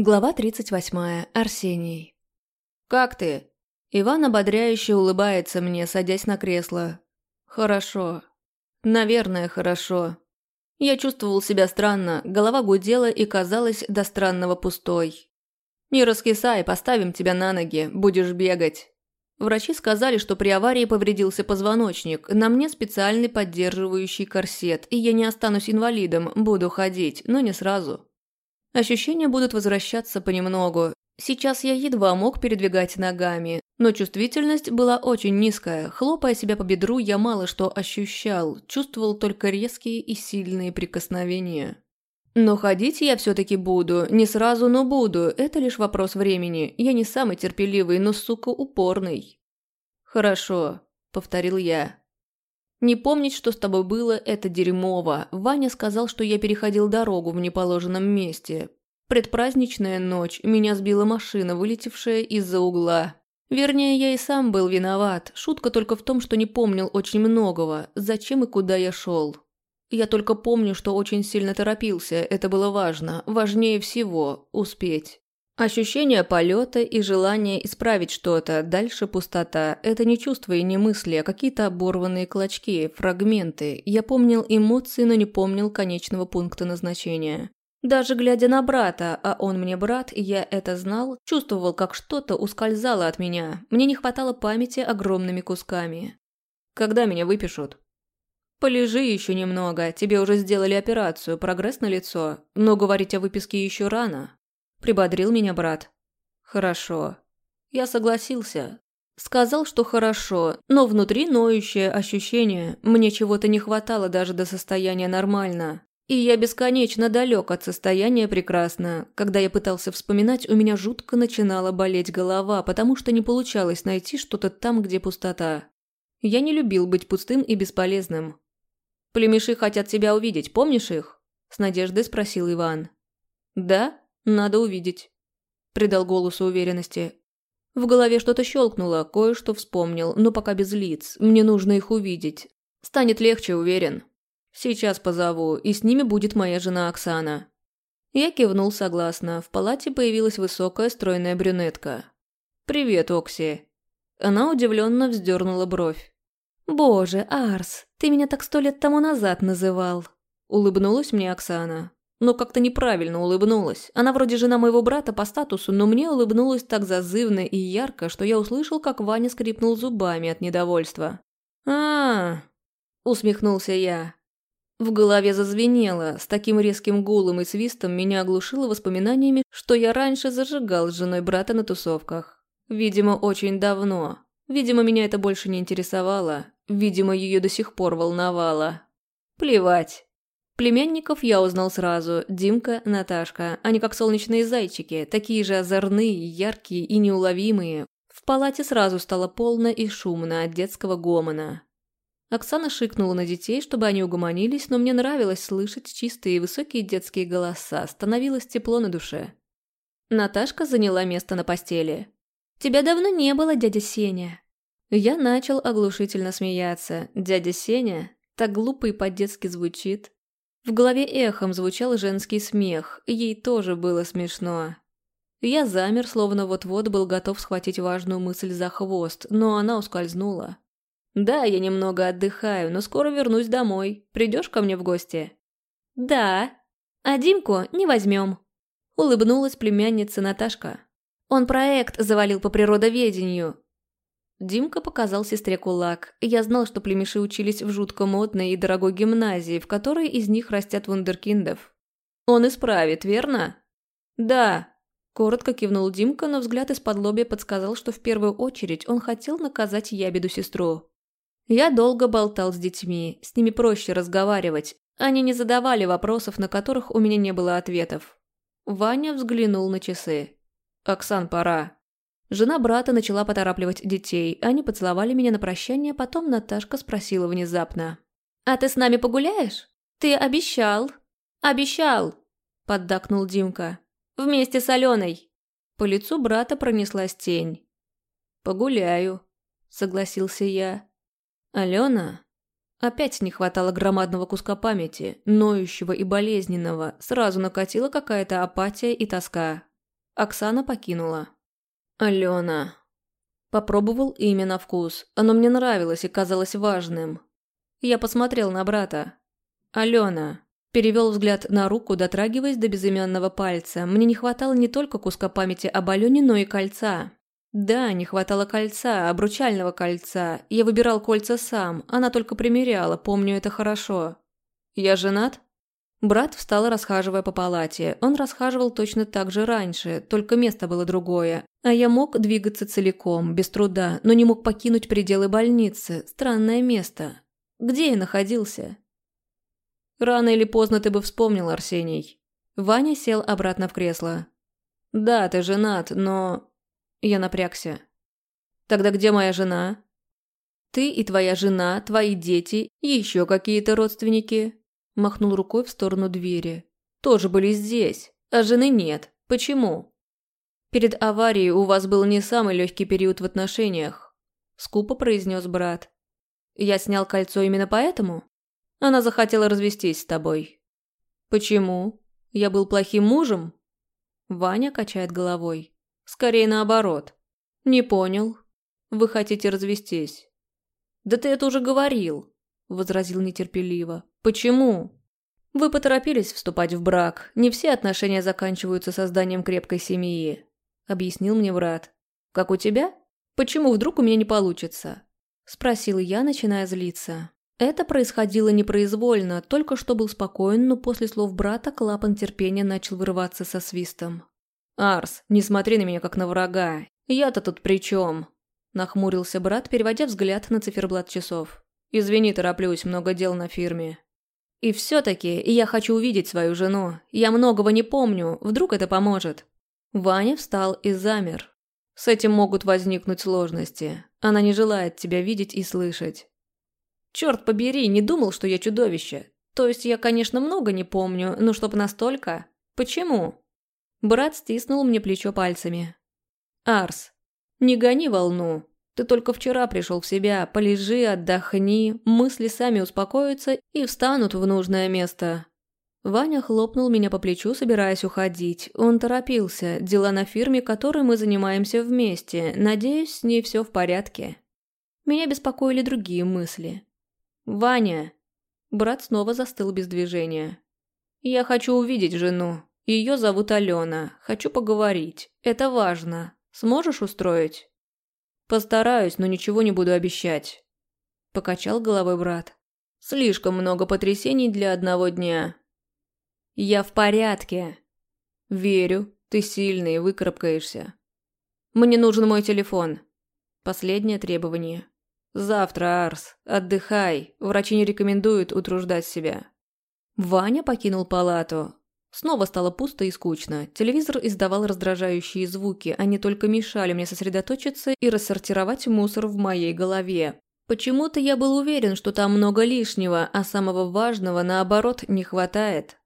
Глава 38. Арсений. «Как ты?» Иван ободряюще улыбается мне, садясь на кресло. «Хорошо. Наверное, хорошо». Я чувствовал себя странно, голова гудела и казалась до странного пустой. «Не раскисай, поставим тебя на ноги, будешь бегать». Врачи сказали, что при аварии повредился позвоночник, на мне специальный поддерживающий корсет, и я не останусь инвалидом, буду ходить, но не сразу. Ощущения будут возвращаться понемногу. Сейчас я едва мог передвигать ногами, но чувствительность была очень низкая. Хлопая себя по бедру, я мало что ощущал, чувствовал только резкие и сильные прикосновения. Но ходить я все-таки буду, не сразу, но буду, это лишь вопрос времени. Я не самый терпеливый, но, сука, упорный. «Хорошо», — повторил я. Не помнить, что с тобой было, это дерьмово. Ваня сказал, что я переходил дорогу в неположенном месте. Предпраздничная ночь, меня сбила машина, вылетевшая из-за угла. Вернее, я и сам был виноват. Шутка только в том, что не помнил очень многого, зачем и куда я шел. Я только помню, что очень сильно торопился, это было важно, важнее всего – успеть. Ощущение полета и желание исправить что-то, дальше пустота – это не чувства и не мысли, а какие-то оборванные клочки, фрагменты. Я помнил эмоции, но не помнил конечного пункта назначения. Даже глядя на брата, а он мне брат, я это знал, чувствовал, как что-то ускользало от меня. Мне не хватало памяти огромными кусками. Когда меня выпишут? Полежи еще немного, тебе уже сделали операцию, прогресс на лицо, но говорить о выписке еще рано. Прибодрил меня брат. Хорошо. Я согласился. Сказал, что хорошо, но внутри ноющее ощущение. Мне чего-то не хватало даже до состояния нормально. И я бесконечно далек от состояния прекрасно. Когда я пытался вспоминать, у меня жутко начинала болеть голова, потому что не получалось найти что-то там, где пустота. Я не любил быть пустым и бесполезным. «Племеши хотят тебя увидеть, помнишь их?» – с надеждой спросил Иван. «Да?» «Надо увидеть», – придал голосу уверенности. В голове что-то щелкнуло, кое-что вспомнил, но пока без лиц. Мне нужно их увидеть. Станет легче, уверен. Сейчас позову, и с ними будет моя жена Оксана. Я кивнул согласно. В палате появилась высокая стройная брюнетка. «Привет, Окси». Она удивленно вздернула бровь. «Боже, Арс, ты меня так сто лет тому назад называл», – улыбнулась мне Оксана но как-то неправильно улыбнулась. Она вроде жена моего брата по статусу, но мне улыбнулась так зазывно и ярко, что я услышал, как Ваня скрипнул зубами от недовольства. а, усмехнулся я. В голове зазвенело, с таким резким гулом и свистом меня оглушило воспоминаниями, что я раньше зажигал с женой брата на тусовках. Видимо, очень давно. Видимо, меня это больше не интересовало. Видимо, ее до сих пор волновало. Плевать. Племянников я узнал сразу. Димка, Наташка. Они как солнечные зайчики, такие же озорные, яркие и неуловимые. В палате сразу стало полно и шумно от детского гомона. Оксана шикнула на детей, чтобы они угомонились, но мне нравилось слышать чистые и высокие детские голоса, становилось тепло на душе. Наташка заняла место на постели. «Тебя давно не было, дядя Сеня». Я начал оглушительно смеяться. «Дядя Сеня?» Так глупо и по-детски звучит. В голове эхом звучал женский смех, ей тоже было смешно. Я замер, словно вот-вот был готов схватить важную мысль за хвост, но она ускользнула. «Да, я немного отдыхаю, но скоро вернусь домой. Придешь ко мне в гости?» «Да. А Димку не возьмем», — улыбнулась племянница Наташка. «Он проект завалил по природоведению. Димка показал сестре кулак. Я знал, что племеши учились в жутко модной и дорогой гимназии, в которой из них растят вундеркиндов. «Он исправит, верно?» «Да», – коротко кивнул Димка, но взгляд из-под лобья подсказал, что в первую очередь он хотел наказать ябеду сестру. Я долго болтал с детьми, с ними проще разговаривать. Они не задавали вопросов, на которых у меня не было ответов. Ваня взглянул на часы. «Оксан, пора». Жена брата начала поторапливать детей. Они поцеловали меня на прощание, потом Наташка спросила внезапно. «А ты с нами погуляешь? Ты обещал». «Обещал», – поддакнул Димка. «Вместе с Аленой». По лицу брата пронеслась тень. «Погуляю», – согласился я. «Алена?» Опять не хватало громадного куска памяти, ноющего и болезненного. Сразу накатила какая-то апатия и тоска. Оксана покинула. Алена. Попробовал имя на вкус. Оно мне нравилось и казалось важным. Я посмотрел на брата. Алена. Перевел взгляд на руку, дотрагиваясь до безымянного пальца. Мне не хватало не только куска памяти об Алене, но и кольца. Да, не хватало кольца, обручального кольца. Я выбирал кольца сам, она только примеряла, помню это хорошо. Я женат? Брат встал, расхаживая по палате. Он расхаживал точно так же раньше, только место было другое. А я мог двигаться целиком, без труда, но не мог покинуть пределы больницы. Странное место. Где я находился? Рано или поздно ты бы вспомнил, Арсений. Ваня сел обратно в кресло. Да, ты женат, но... Я напрягся. Тогда где моя жена? Ты и твоя жена, твои дети еще какие-то родственники. Махнул рукой в сторону двери. Тоже были здесь, а жены нет. Почему? Перед аварией у вас был не самый легкий период в отношениях. Скупо произнес брат. Я снял кольцо именно поэтому? Она захотела развестись с тобой. Почему? Я был плохим мужем? Ваня качает головой. Скорее наоборот. Не понял. Вы хотите развестись. Да ты это уже говорил, возразил нетерпеливо. Почему? Вы поторопились вступать в брак. Не все отношения заканчиваются созданием крепкой семьи, объяснил мне брат. Как у тебя? Почему вдруг у меня не получится? Спросил я, начиная злиться. Это происходило непроизвольно, только что был спокоен, но после слов брата клапан терпения начал вырываться со свистом. «Арс, не смотри на меня как на врага. Я-то тут при чем?» Нахмурился брат, переводя взгляд на циферблат часов. «Извини, тороплюсь, много дел на фирме». «И все-таки я хочу увидеть свою жену. Я многого не помню, вдруг это поможет». Ваня встал и замер. «С этим могут возникнуть сложности. Она не желает тебя видеть и слышать. Черт побери, не думал, что я чудовище. То есть я, конечно, много не помню, но чтоб настолько... Почему? Брат стиснул мне плечо пальцами. Арс, не гони волну. Ты только вчера пришел в себя, полежи, отдохни, мысли сами успокоятся и встанут в нужное место. Ваня хлопнул меня по плечу, собираясь уходить. Он торопился, дела на фирме, которой мы занимаемся вместе. Надеюсь, с ней все в порядке. Меня беспокоили другие мысли. «Ваня!» Брат снова застыл без движения. «Я хочу увидеть жену. Ее зовут Алена. Хочу поговорить. Это важно. Сможешь устроить?» «Постараюсь, но ничего не буду обещать», – покачал головой брат. «Слишком много потрясений для одного дня». «Я в порядке». «Верю, ты сильный и выкарабкаешься». «Мне нужен мой телефон». Последнее требование. «Завтра, Арс. Отдыхай. Врачи не рекомендуют утруждать себя». Ваня покинул палату. Снова стало пусто и скучно. Телевизор издавал раздражающие звуки, они только мешали мне сосредоточиться и рассортировать мусор в моей голове. Почему-то я был уверен, что там много лишнего, а самого важного, наоборот, не хватает.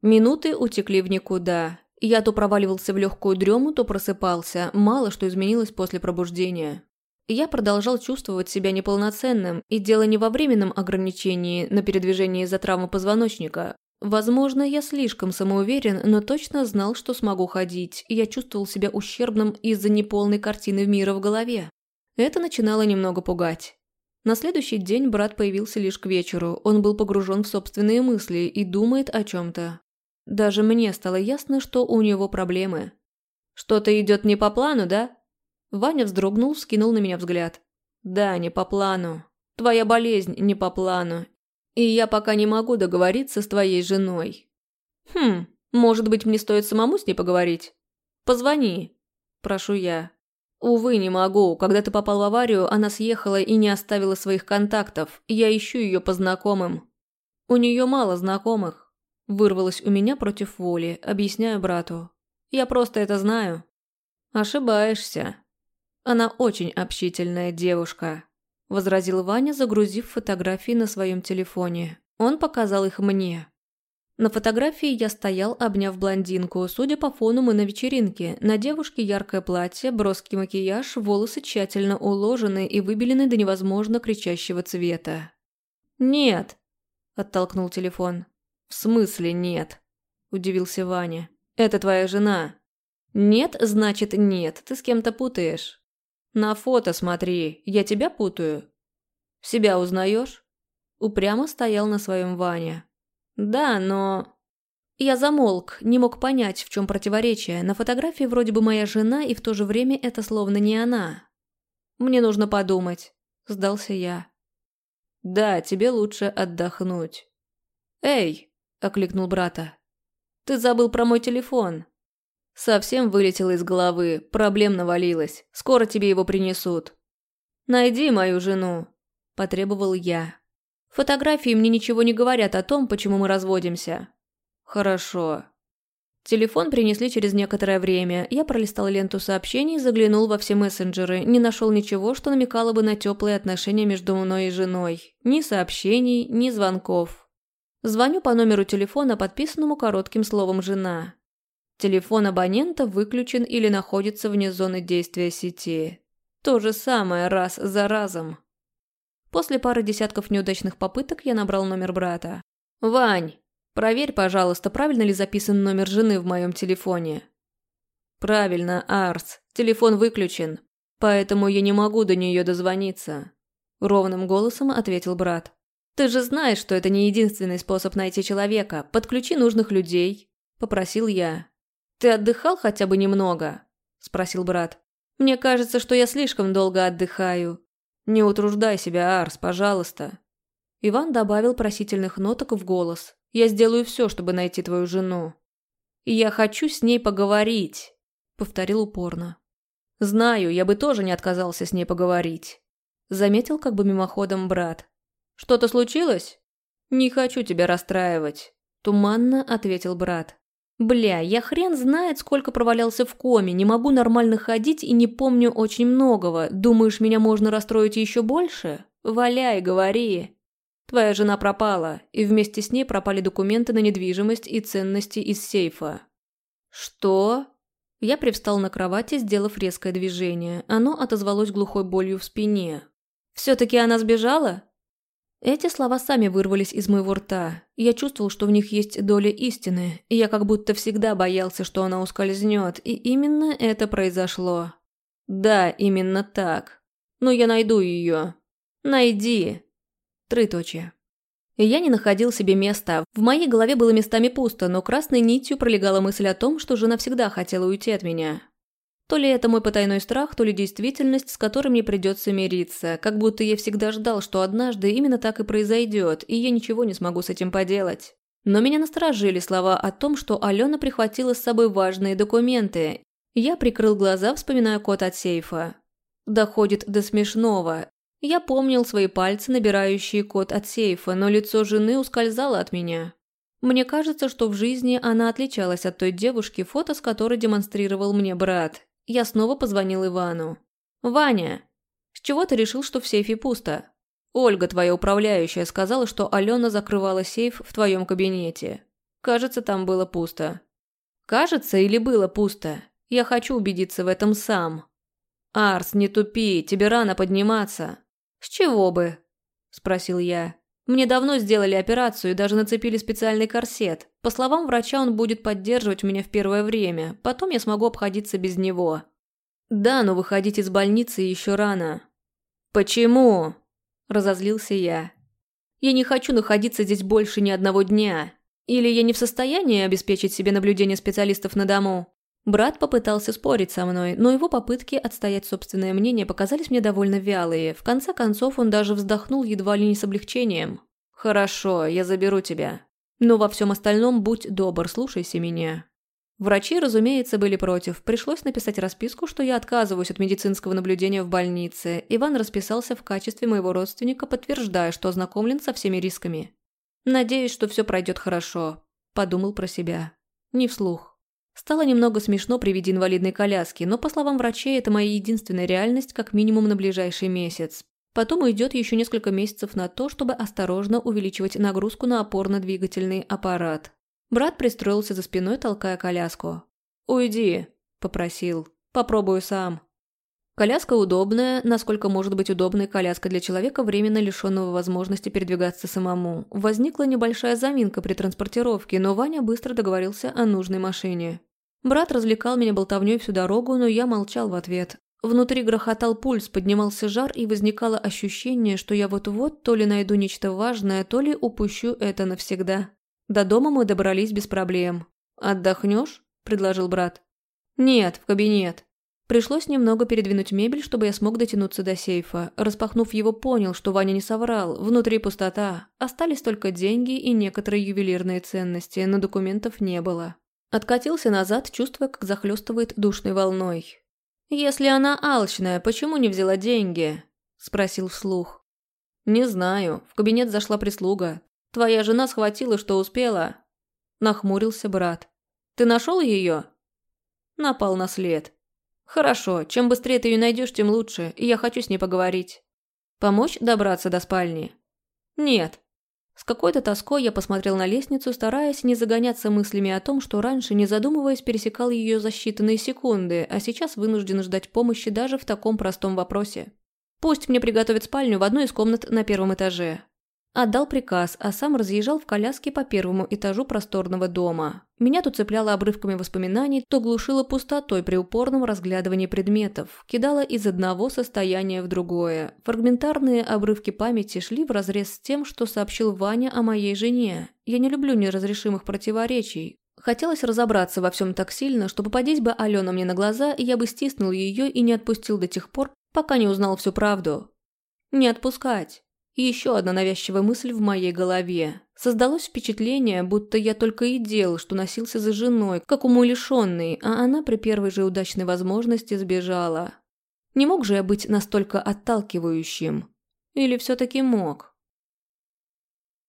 Минуты утекли в никуда. Я то проваливался в легкую дрему, то просыпался. Мало что изменилось после пробуждения. Я продолжал чувствовать себя неполноценным, и дело не во временном ограничении на передвижение из-за травмы позвоночника. Возможно, я слишком самоуверен, но точно знал, что смогу ходить, я чувствовал себя ущербным из-за неполной картины мира в голове. Это начинало немного пугать. На следующий день брат появился лишь к вечеру, он был погружен в собственные мысли и думает о чем-то. Даже мне стало ясно, что у него проблемы. «Что-то идет не по плану, да?» Ваня вздрогнул, скинул на меня взгляд. «Да, не по плану. Твоя болезнь не по плану. И я пока не могу договориться с твоей женой». «Хм, может быть, мне стоит самому с ней поговорить?» «Позвони», – прошу я. «Увы, не могу. Когда ты попал в аварию, она съехала и не оставила своих контактов. Я ищу ее по знакомым». «У нее мало знакомых», – вырвалось у меня против воли, объясняю брату. «Я просто это знаю». «Ошибаешься», она очень общительная девушка», – возразил Ваня, загрузив фотографии на своем телефоне. Он показал их мне. На фотографии я стоял, обняв блондинку. Судя по фону, мы на вечеринке. На девушке яркое платье, броский макияж, волосы тщательно уложены и выбелены до невозможно кричащего цвета. «Нет», – оттолкнул телефон. «В смысле нет?» – удивился Ваня. «Это твоя жена». «Нет, значит нет, ты с кем-то путаешь. На фото смотри, я тебя путаю. Себя узнаешь?» Упрямо стоял на своем Ваня. «Да, но...» Я замолк, не мог понять, в чем противоречие. На фотографии вроде бы моя жена, и в то же время это словно не она. «Мне нужно подумать», – сдался я. «Да, тебе лучше отдохнуть». «Эй!» – окликнул брата. «Ты забыл про мой телефон». Совсем вылетело из головы, проблем навалилось. Скоро тебе его принесут. «Найди мою жену», – потребовал я. «Фотографии мне ничего не говорят о том, почему мы разводимся». «Хорошо». Телефон принесли через некоторое время. Я пролистал ленту сообщений, заглянул во все мессенджеры, не нашел ничего, что намекало бы на теплые отношения между мной и женой. Ни сообщений, ни звонков. Звоню по номеру телефона, подписанному коротким словом «жена». Телефон абонента выключен или находится вне зоны действия сети. То же самое раз за разом. После пары десятков неудачных попыток я набрал номер брата. «Вань, проверь, пожалуйста, правильно ли записан номер жены в моем телефоне». «Правильно, Арс. Телефон выключен, поэтому я не могу до нее дозвониться», – ровным голосом ответил брат. «Ты же знаешь, что это не единственный способ найти человека. Подключи нужных людей», – попросил я. «Ты отдыхал хотя бы немного?» – спросил брат. «Мне кажется, что я слишком долго отдыхаю. Не утруждай себя, Арс, пожалуйста». Иван добавил просительных ноток в голос. «Я сделаю все, чтобы найти твою жену». «И я хочу с ней поговорить», – повторил упорно. «Знаю, я бы тоже не отказался с ней поговорить», – заметил как бы мимоходом брат. «Что-то случилось?» «Не хочу тебя расстраивать», – туманно ответил брат. Бля, я хрен знает, сколько провалялся в коме, не могу нормально ходить и не помню очень многого. Думаешь, меня можно расстроить еще больше? Валяй, говори. Твоя жена пропала, и вместе с ней пропали документы на недвижимость и ценности из сейфа. Что? Я привстал на кровати, сделав резкое движение. Оно отозвалось глухой болью в спине. Все-таки она сбежала? Эти слова сами вырвались из моего рта. Я чувствовал, что в них есть доля истины, и я как будто всегда боялся, что она ускользнет, и именно это произошло. Да, именно так. Но я найду ее. Найди. Трыточие. И я не находил себе места. В моей голове было местами пусто, но красной нитью пролегала мысль о том, что жена всегда хотела уйти от меня. То ли это мой потайной страх, то ли действительность, с которой мне придется мириться, как будто я всегда ждал, что однажды именно так и произойдет, и я ничего не смогу с этим поделать. Но меня насторожили слова о том, что Алена прихватила с собой важные документы. Я прикрыл глаза, вспоминая код от сейфа. Доходит до смешного. Я помнил свои пальцы, набирающие код от сейфа, но лицо жены ускользало от меня. Мне кажется, что в жизни она отличалась от той девушки, фото с которой демонстрировал мне брат. Я снова позвонил Ивану. «Ваня, с чего ты решил, что в сейфе пусто? Ольга, твоя управляющая, сказала, что Алена закрывала сейф в твоем кабинете. Кажется, там было пусто». «Кажется или было пусто? Я хочу убедиться в этом сам». «Арс, не тупи, тебе рано подниматься». «С чего бы?» – спросил я. Мне давно сделали операцию и даже нацепили специальный корсет. По словам врача, он будет поддерживать меня в первое время, потом я смогу обходиться без него. Да, но выходить из больницы еще рано. Почему? Разозлился я. Я не хочу находиться здесь больше ни одного дня. Или я не в состоянии обеспечить себе наблюдение специалистов на дому? Брат попытался спорить со мной, но его попытки отстоять собственное мнение показались мне довольно вялые. В конце концов, он даже вздохнул едва ли не с облегчением. «Хорошо, я заберу тебя. Но во всем остальном будь добр, слушайся меня». Врачи, разумеется, были против. Пришлось написать расписку, что я отказываюсь от медицинского наблюдения в больнице. Иван расписался в качестве моего родственника, подтверждая, что ознакомлен со всеми рисками. «Надеюсь, что все пройдет хорошо», – подумал про себя. Не вслух. Стало немного смешно при виде инвалидной коляски, но, по словам врачей, это моя единственная реальность как минимум на ближайший месяц. Потом уйдет еще несколько месяцев на то, чтобы осторожно увеличивать нагрузку на опорно-двигательный аппарат. Брат пристроился за спиной, толкая коляску. «Уйди», – попросил. «Попробую сам». Коляска удобная, насколько может быть удобной коляска для человека, временно лишенного возможности передвигаться самому. Возникла небольшая заминка при транспортировке, но Ваня быстро договорился о нужной машине. Брат развлекал меня болтовней всю дорогу, но я молчал в ответ. Внутри грохотал пульс, поднимался жар и возникало ощущение, что я вот-вот то ли найду нечто важное, то ли упущу это навсегда. До дома мы добрались без проблем. «Отдохнешь?» – предложил брат. «Нет, в кабинет». Пришлось немного передвинуть мебель, чтобы я смог дотянуться до сейфа. Распахнув его, понял, что Ваня не соврал. Внутри пустота. Остались только деньги и некоторые ювелирные ценности, но документов не было. Откатился назад, чувствуя, как захлестывает душной волной. «Если она алчная, почему не взяла деньги?» – спросил вслух. «Не знаю. В кабинет зашла прислуга. Твоя жена схватила, что успела». Нахмурился брат. «Ты нашел ее?» Напал на след. «Хорошо, чем быстрее ты ее найдешь, тем лучше, и я хочу с ней поговорить. Помочь добраться до спальни?» «Нет». С какой-то тоской я посмотрел на лестницу, стараясь не загоняться мыслями о том, что раньше, не задумываясь, пересекал ее за считанные секунды, а сейчас вынужден ждать помощи даже в таком простом вопросе. Пусть мне приготовят спальню в одной из комнат на первом этаже. Отдал приказ, а сам разъезжал в коляске по первому этажу просторного дома. Меня тут цепляло обрывками воспоминаний, то глушило пустотой при упорном разглядывании предметов, кидало из одного состояния в другое. Фрагментарные обрывки памяти шли вразрез с тем, что сообщил Ваня о моей жене. Я не люблю неразрешимых противоречий. Хотелось разобраться во всем так сильно, что попадись бы Алена мне на глаза, я бы стиснул ее и не отпустил до тех пор, пока не узнал всю правду. Не отпускать. И еще одна навязчивая мысль в моей голове. Создалось впечатление, будто я только и делал, что носился за женой, как умалишенный, а она при первой же удачной возможности сбежала. Не мог же я быть настолько отталкивающим? Или все-таки мог?